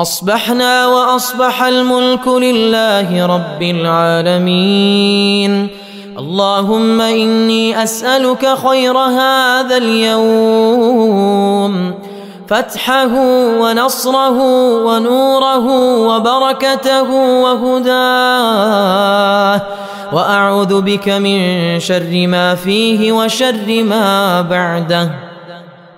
أصبحنا وأصبح الملك لله رب العالمين. اللهم إني أسألك خير هذا اليوم. فتحه ونصره ونوره وبركته وهداه. وأعوذ بك من شر ما فيه وشر ما بعده.